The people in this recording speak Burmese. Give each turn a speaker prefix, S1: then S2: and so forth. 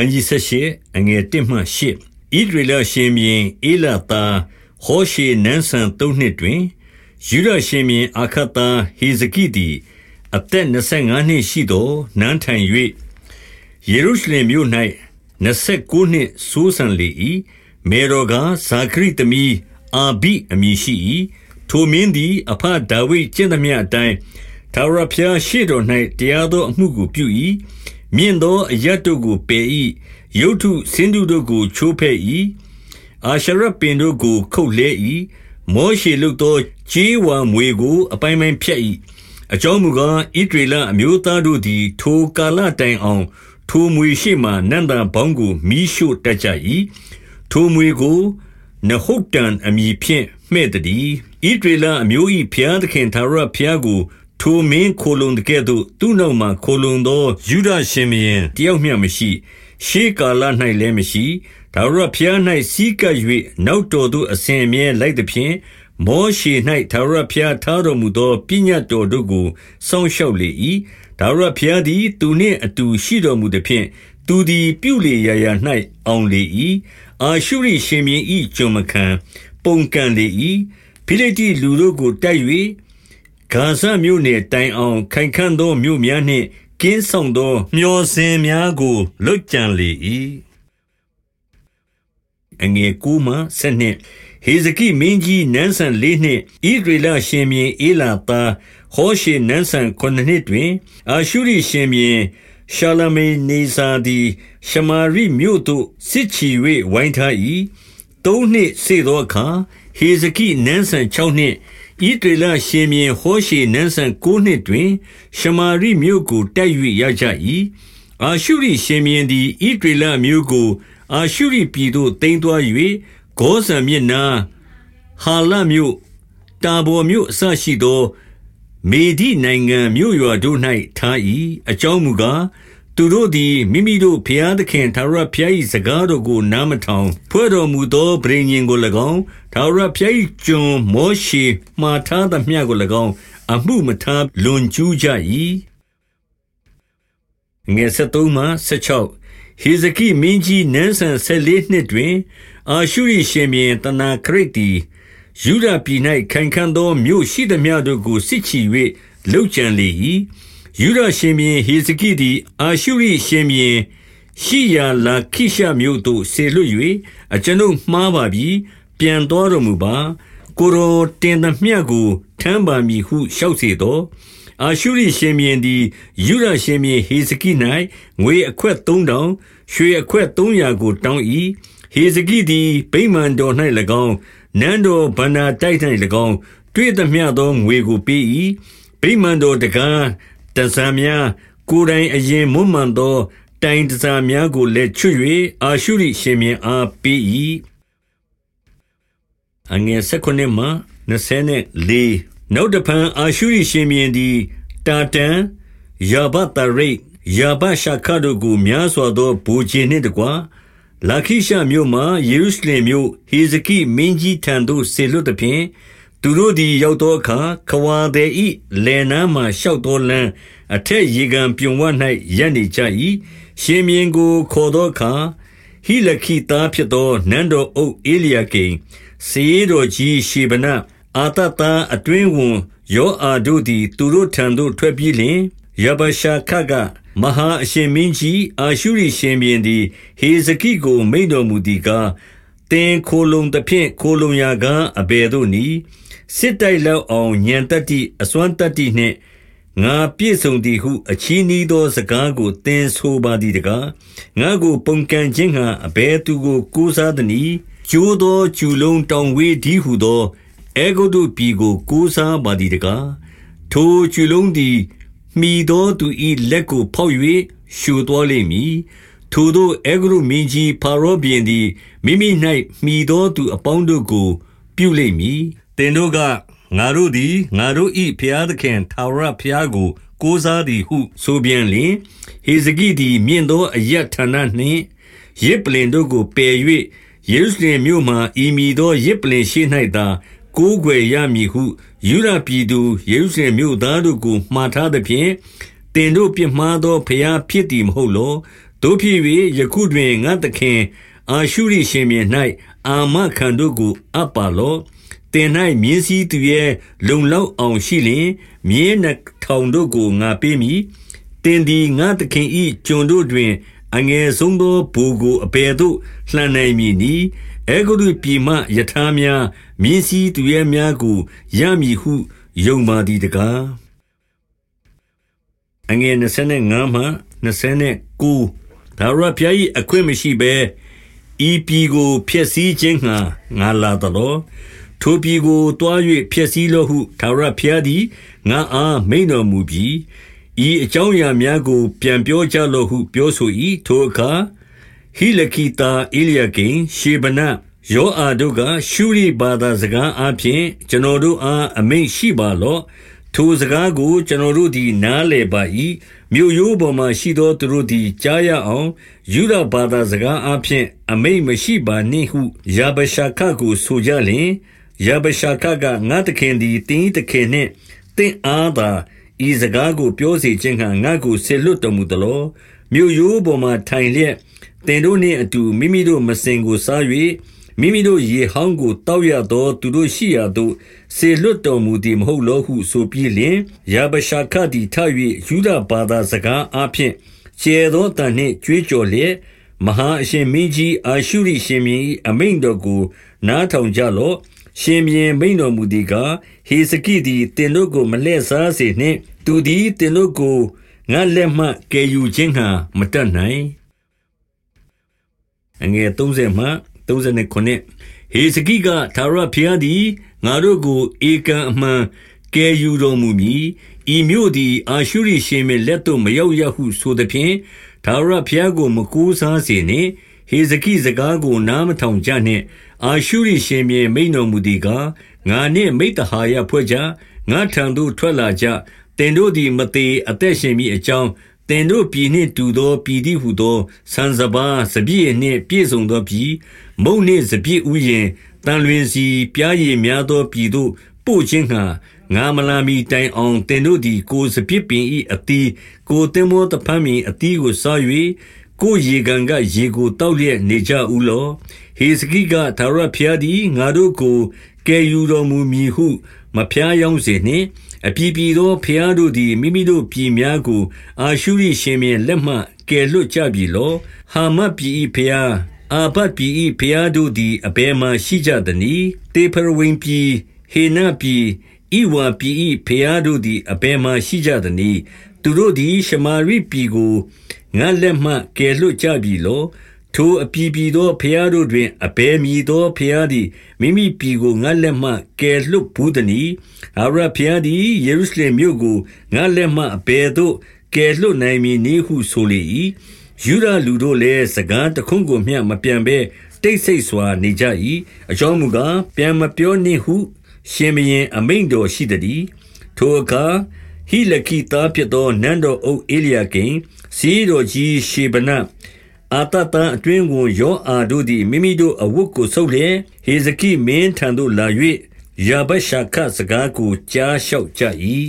S1: န်းကြီး78အငယ်1မှ8ဣဒရလရှင်မြင်းအေလာသာဟောရှေနန်းဆန်3နှစ်တွင်ယူဒရှင်မြင်းအခတ်သားဟေဇကိသည်အသက်25နှစ်ရှိသောနန်းထိုင်၍ယေရုရှလင်မြို့၌29နှစ်ဆိုးဆန်လေ၏မေရောကဇာခရိသမီးအာဘိအမည်ရှိ၏ထိုမင်းသည် အဖဒါဝိဒ်ကျင့်သမျှအတိုင်းထာဝရဘုရားရှေ့တော်၌တရားသောအမှုကိုပြု၏ မြင့်သောအရတ်တို့ကို ပယ်၏ရုတ်ထုစင်းတုတို့ကို ချိုးဖဲ့၏အာရှရပင်တို့ကို ခုတ်လဲ၏မောရှေလုသော ကြေးဝါမွေကို အပိုင်းပိုင်းဖြတ်၏အကြောင်းမူကားဣဒရေလအမျိုးသားတို့သည် ထိုကာလတိုင်အောင် ထိုမွေရှိမှနန္တာဘောင်းကိုမိရှို့တတ်ကြ၏ထိုမွေကို နဟုတ်တန်အမည်ဖြင့် မှဲ့သည်ဣဒရေလအမျိုး၏ဖျားသခင်သာရဖျားကို ထိုမင်းခိုလုံတကဲ့သို့ သူ့နောက်မှခိုလုံသောယူဒရှင်မင်းတယောက်မျှမရှိ ရှေးကာလ၌လည်းမရှိဒါဝရဖျား၌စီးကပ်၍နောက်တော်သို့ အစဉ်အမြဲလိုက်သည်ဖြင့် မောရှေ၌ဒါဝရဖျားထားတော်မူသော ပညတ်တော်တို့ကို စောင့်ရှောက်လေ၏ဒါဝရဖျားသည် သူနှင့်အတူရှိတော်မူသည်ဖြင့် သူသည် ပြုလေရာရာ၌အောင်လေ၏အာရှုရိရှင်မင်း၏ကျွန်မခံ ပုန်ကန်လေ၏ဖိလိတိလူတို့ကို တိုက်၍ ဂါဇမြို့နယ်တိုင်အောင် ခိုင်ခံ့သောမြို့များနှင့် ကင်းဆောင်သော မျောစင်များကိုလွတ်ကြံလေ၏အငယ်ကူမှဆက်နှင့်ဟေဇကိမင်းကြီး နန်းဆန်လေးနှင့်ဣဒရေလရှင်မြင်းအေလာသား ဟောရှေနန်းဆန်ခုနှစ်နှစ်တွင် အာရှုရိရှင်မြင်းရှာလမေနေဇာသည် ရှမာရိမြို့သို့ စစ်ချီ၍ဝိုင်းထား၏သုံးနှစ်စေသောအခါ ဟေဇကိနန်းဆန်6နှစ် ဣဒေလရှင်မြင်းဟောရှေနန်းဆန်9နှစ်တွင် ရှမာရိမြို့ကိုတိုက်၍ရကြ၏အာရှုရိရှင်မြင်းသည်ဣဒေလမြို့ကို အာရှုရိပြည်သို့တင်သွား၍ဂောဇန်မြစ်နာဟာလမြို့တာဘော်မြို့အစရှိသော မေဒီနိုင်ငံမြို့ရွာတို့၌ထား၏အကြောင်းမူကား သူတို့သည် မိမိတို့ဘုရားသခင် ထာဝရဘုရား၏စကားတော်ကို နားမထောင် ဖွဲ့တော်မူသောဗြိဉ္ဉ်ကို၎င်း ထာဝရဘုရား၏ကျွန်မောရှေမှားထားသမျှကို၎င်း အမှုမထား လွန်ကျူးကြ၏ငယ်73မှ16ဟေဇကိမင်းကြီး နန်းဆန်14နှစ်တွင် အာရှုရိရှင်ပြန်တနာခရစ်တီယူဒပြည်၌ခိုင်ခံ့သောမြို့ရှိသမျှတို့ကို စစ်ချီ၍လှုပ်ကြံလေ၏ ယုဒရှင်ဘုရင်ဟေဇကိသည် အာရှုရိရှင်ဘုရင်ရှိရာလာခိရှမြို့သို့ဆေလွတ်၍အကျွန်ုပ်မှားပါပြီ ပြန်တော်တော်မူပါ ကိုရောတင်သမျှကို ထမ်းပါမည်ဟု လျှောက်စေသောအာရှုရိရှင်ဘုရင်သည် ယုဒရှင်ဘုရင် ဟေဇကိ၌ငွေအခွက်3000ရွှေအခွက်300ကို တောင်း၏ဟေဇကိသည် ဗိမာန်တော်၌၎င်း နန်းတော်ဗန္နာတိုက်၌၎င်း တွေ့သမျှသော ငွေကိုပေး၏ဗိမာန်တော်တကား တန်ဆာများကိုယ်တိုင်အရင်မွမ်းမံသော တိုင်တန်ဆာများကိုလည်းချွတ်၍အာရှုရိရှင်မြင်းအားပေး၏အငယ်၁၉မှ24နောက်တဖန်အာရှုရိရှင်မြင်းသည်တာတန်ယာဘတရိတ်ယာဘရှာခတို့ကိုများစွာသောဘူဂျင်နှင့်တကွာလာခိရှမြို့မှယေရုရှလင်မြို့ဟေဇကိမင်းကြီးထံသို့ဆေလွတ်သည်ဖြင့် သူတို့သည် ရောက်သောအခါ ခဝါသည်ဤလယ်နားမှရှောက်သောလမ်း အထက်ရေကန်ပြုံဝ၌ရပ်နေကြ၏ရှင်မြင်းကိုခေါ်သောအခါ ဟိလခိသားဖြစ်သော နန်းတော်အုပ်အေလျာကိန်စေတော်ကြီးရှေဗန အာတတာအတွင်းဝန်ယောအာတို့သည် သူတို့ထံသို့ ထွက်ပြေးလျင်ယဘရှာခက မဟာအရှင်မင်းကြီး အာရှုရိရှင်ဘီရင်သည် ဟေဇကိကို မိန်တော်မူသည်ကားတင်ခိုလုံသဖြင့် ခိုလုံရာကအဘယ်သို့နီ စစ်တိုက်လောက်အောင်ညံတတ္တိအစွမ်းတတ္တိနှင့်ငါပြည့်စုံသည်ဟုအချီးနှီးသောစကားကိုသင်ဆိုပါသည်တကားငါကိုပုန်ကန်ခြင်းဟံအဘဲသူကိုကိုးစားသည်။ကျိုးသောကျူလုံးတောင်ဝေးဒီဟုသောအေဂုတုပြည်ကိုကိုးစားပါသည်တကားထိုကျူလုံးသည်မိသောသူ၏လက်ကိုဖောက်၍ရှူတော်လိမ့်မည်ထိုသောအေဂရုမင်းကြီးဖာရောဘင်သည်မိမိ၌မိသောသူအပေါင်းတို့ကို ပြုလိမ့်မည် သင်တို့ကငါတို့သည်ငါတို့၏ဘုရားသခင်ထာဝရဘုရားကို ကိုးစားသည်ဟုဆိုပြန်လျင်ဟေဇကိသည်မြင့်သောအယတ်ဌာနနှင့်ရစ်ပလင်တို့ကိုပယ်၍ယေရုရှလင်မြို့မှဤမည်သောရစ်ပလင်ရှိ၌သာကိုးကွယ်ရမည်ဟုယူရပြည်သူယေရုရှလင်မြို့သားတို့ကိုမှားထားသဖြင့်တင်တို့ပြမှားသောဖျားဖြစ်သည်မဟုတ်လောတို့ဖြစ်၍ယခုတွင်ငါသခင် အာရှုရိရှင်မြေ၌အာမခံတို့ကိုအပ်ပါလော့ တင်၌မြင်းစည်းသူရဲ့လုံလောက်အောင်ရှိလျင်မြင်းနှထောင်တို့ကိုငါပေးမည်တင်ဒီငါသခင်ဤကျွန်တို့တွင် အငယ်ဆုံးသောဘူကိုအပေသို့လှန်နိုင်မည်နီအေဂုရုပြည်မှယထာများမြင်းစည်းသူရဲ့များကိုရမည်ဟုယုံပါသည်တကားအငယ်25မှ29ဒါရဖျား၏အခွင့်မရှိဘဲဤပြည်ကိုဖျက်ဆီးခြင်းငှာငါလာတော် ထိုပြည်ကိုတွား၍ဖျက်ဆီးလောဟုဒါရဖျားသည် ငါအား မိန်တော်မူပြီးဤအကြောင်းအရာများကို ပြန်ပြောကြလောဟု ပြောဆို၏ထိုအခါ ဟိလခိတာအေလျကိန်ရှေဗန ယောအာတို့က ရှုရိဘာသာစကားအပြင်ကျွန်တော်တို့အား အမိန့်ရှိပါလော့ ထိုစကားကို ကျွန်တော်တို့သည် နားလည်ပါ၏မြို့ရိုးပေါ်မှရှိသော သူတို့သည် ကြားရအောင်ယူဒဘာသာစကားအပြင်အမိန့်မရှိပါနှင့်ဟု ယာဘရှာခကို ဆိုကြလျင် ယာဘရှာခကငါတခင်သည်တင်းတခင်နှင့်တင့်အားသာဤစကားကိုပြောစေခြင်းဟံငါကိုဆေလွတ်တော်မူသလောမြို့ရိုးပေါ်မှထိုင်လျက်တင်တို့နှင့်အတူမိမိတို့မစင်ကိုစား၍မိမိတို့ရေဟောင်းကိုတောက်ရသော သူတို့ရှိရာသို့ဆေလွတ်တော်မူသည်မဟုတ်လောဟုဆိုပြီးလျှင်ယာဘရှာခသည်ထ၍ယူဒဘာသာစကားအဖြစ်ကျေသောတန်နှင့်ကြွေးကြော်လျက်မဟာအရှင်မင်းကြီးအာရှုရိရှင်မြင်းအမိန်တော်ကို နားထောင်ကြလော့ ရှင်မြင်းမိန်တော်မူသည်ကားဟေစကိသည်တင်တို့ကိုမလှည့်စားစေနှင့် သူသည်တင်တို့ကိုငါလက်မှကယ်ယူခြင်းဟံမတတ်နိုင်အငယ်30မှ39ဟေစကိကသာရဖျားသည်ငါတို့ကိုဧကံအမှန်ကယ်ယူတော်မူမည်ဤမြို့သည်အာရှုရိရှင်မလက်သို့မရောက်ရဟုဆိုသည်ဖြင့်သာရဖျားကိုမကူးစားစေနှင့် ဟေဇကိစကားကို နားမထောင်ကြနှင့် အာရှုရိရှင်မြေမိန်တော်မူသည်ကား ငါနှင့် မိတ္တဟာယဖွဲ့ကြ ငါထံသို့ ထွက်လာကြတင်တို့သည် မသေးအသက်ရှင်မိအကြောင်းတင်တို့ပြည်နှင့်တူသော ပြည်သည်ဟုသော ဆန်စပါး စပြည့်နှင့် ပြည့်စုံသောပြည် မုန်နှင့်စပြည့်ဥယင်တန်လွင်စီပြားရည်များသော ပြည်သို့ ပို့ခြင်းဟံငါမလာမီတိုင်အောင်တင်တို့သည် ကိုစပြစ်ပင်ဤအတီး ကိုတင်မောတဖမ်းမီအတီးကိုစား၍ ကိုရေကန်ကရေကိုတောက်လျက်နေကြဦးလောဟေစကိကသာရဖျားသည်ငါတို့ကိုကယ်ယူတော်မူမည်ဟု မဖျားယောင်းစေနှင့်အပြည်ပြည်သောဖျားတို့သည်မိမိတို့ပြည်များကို အာရှုရိရှင်မြင်လက်မှကယ်လွတ်ကြပြီလောဟာမတ်ပြည်ဖျားအာဘတ်ပြည်ဖျားတို့သည်အဘယ်မှရှိကြသနည်းတေဖရဝင်းပြည်ဟေနပြည်ဤဝါပြည်ဖျားတို့သည်အဘယ်မှရှိကြသနည်း သူတို့သည် ရှမာရိပြည်ကို ငါလက်မှ ကယ်လွတ်ကြပြီလော ထိုအပြည်ပြည်သောဖျားတို့တွင် အဘယ်မည်သောဖျားသည် မိမိပြည်ကို ငါလက်မှ ကယ်လွတ်ဘူးသနည်းအာရဖျားသည် ယေရုရှလင်မြို့ကို ငါလက်မှ အဘယ်သို့ ကယ်လွတ်နိုင်မည်နည်းဟု ဆိုလေ၏ယူဒလူတို့လည်း စကားတခွန်းကိုမျှ မပြန်ဘဲ တိတ်ဆိတ်စွာ နေကြ၏အကြောင်းမူကား ပြန်မပြောနှင့်ဟု ရှင်ဘရင် အမိန်တော်ရှိသည်ထိုအခါ ဟိလခိသားဖြစ်သော နန်းတော်အုပ်အေလျာကိန်စီတော်ကြီးရှေဗန အာတတန်အတွင်းကိုယောအာတို့သည် မိမိတို့အဝတ်ကို ဆုပ်လျက် ဟေဇကိမင်းထံသို့လာ၍ယာဘရှာခစကားကို ကြားလျှောက်ကြ၏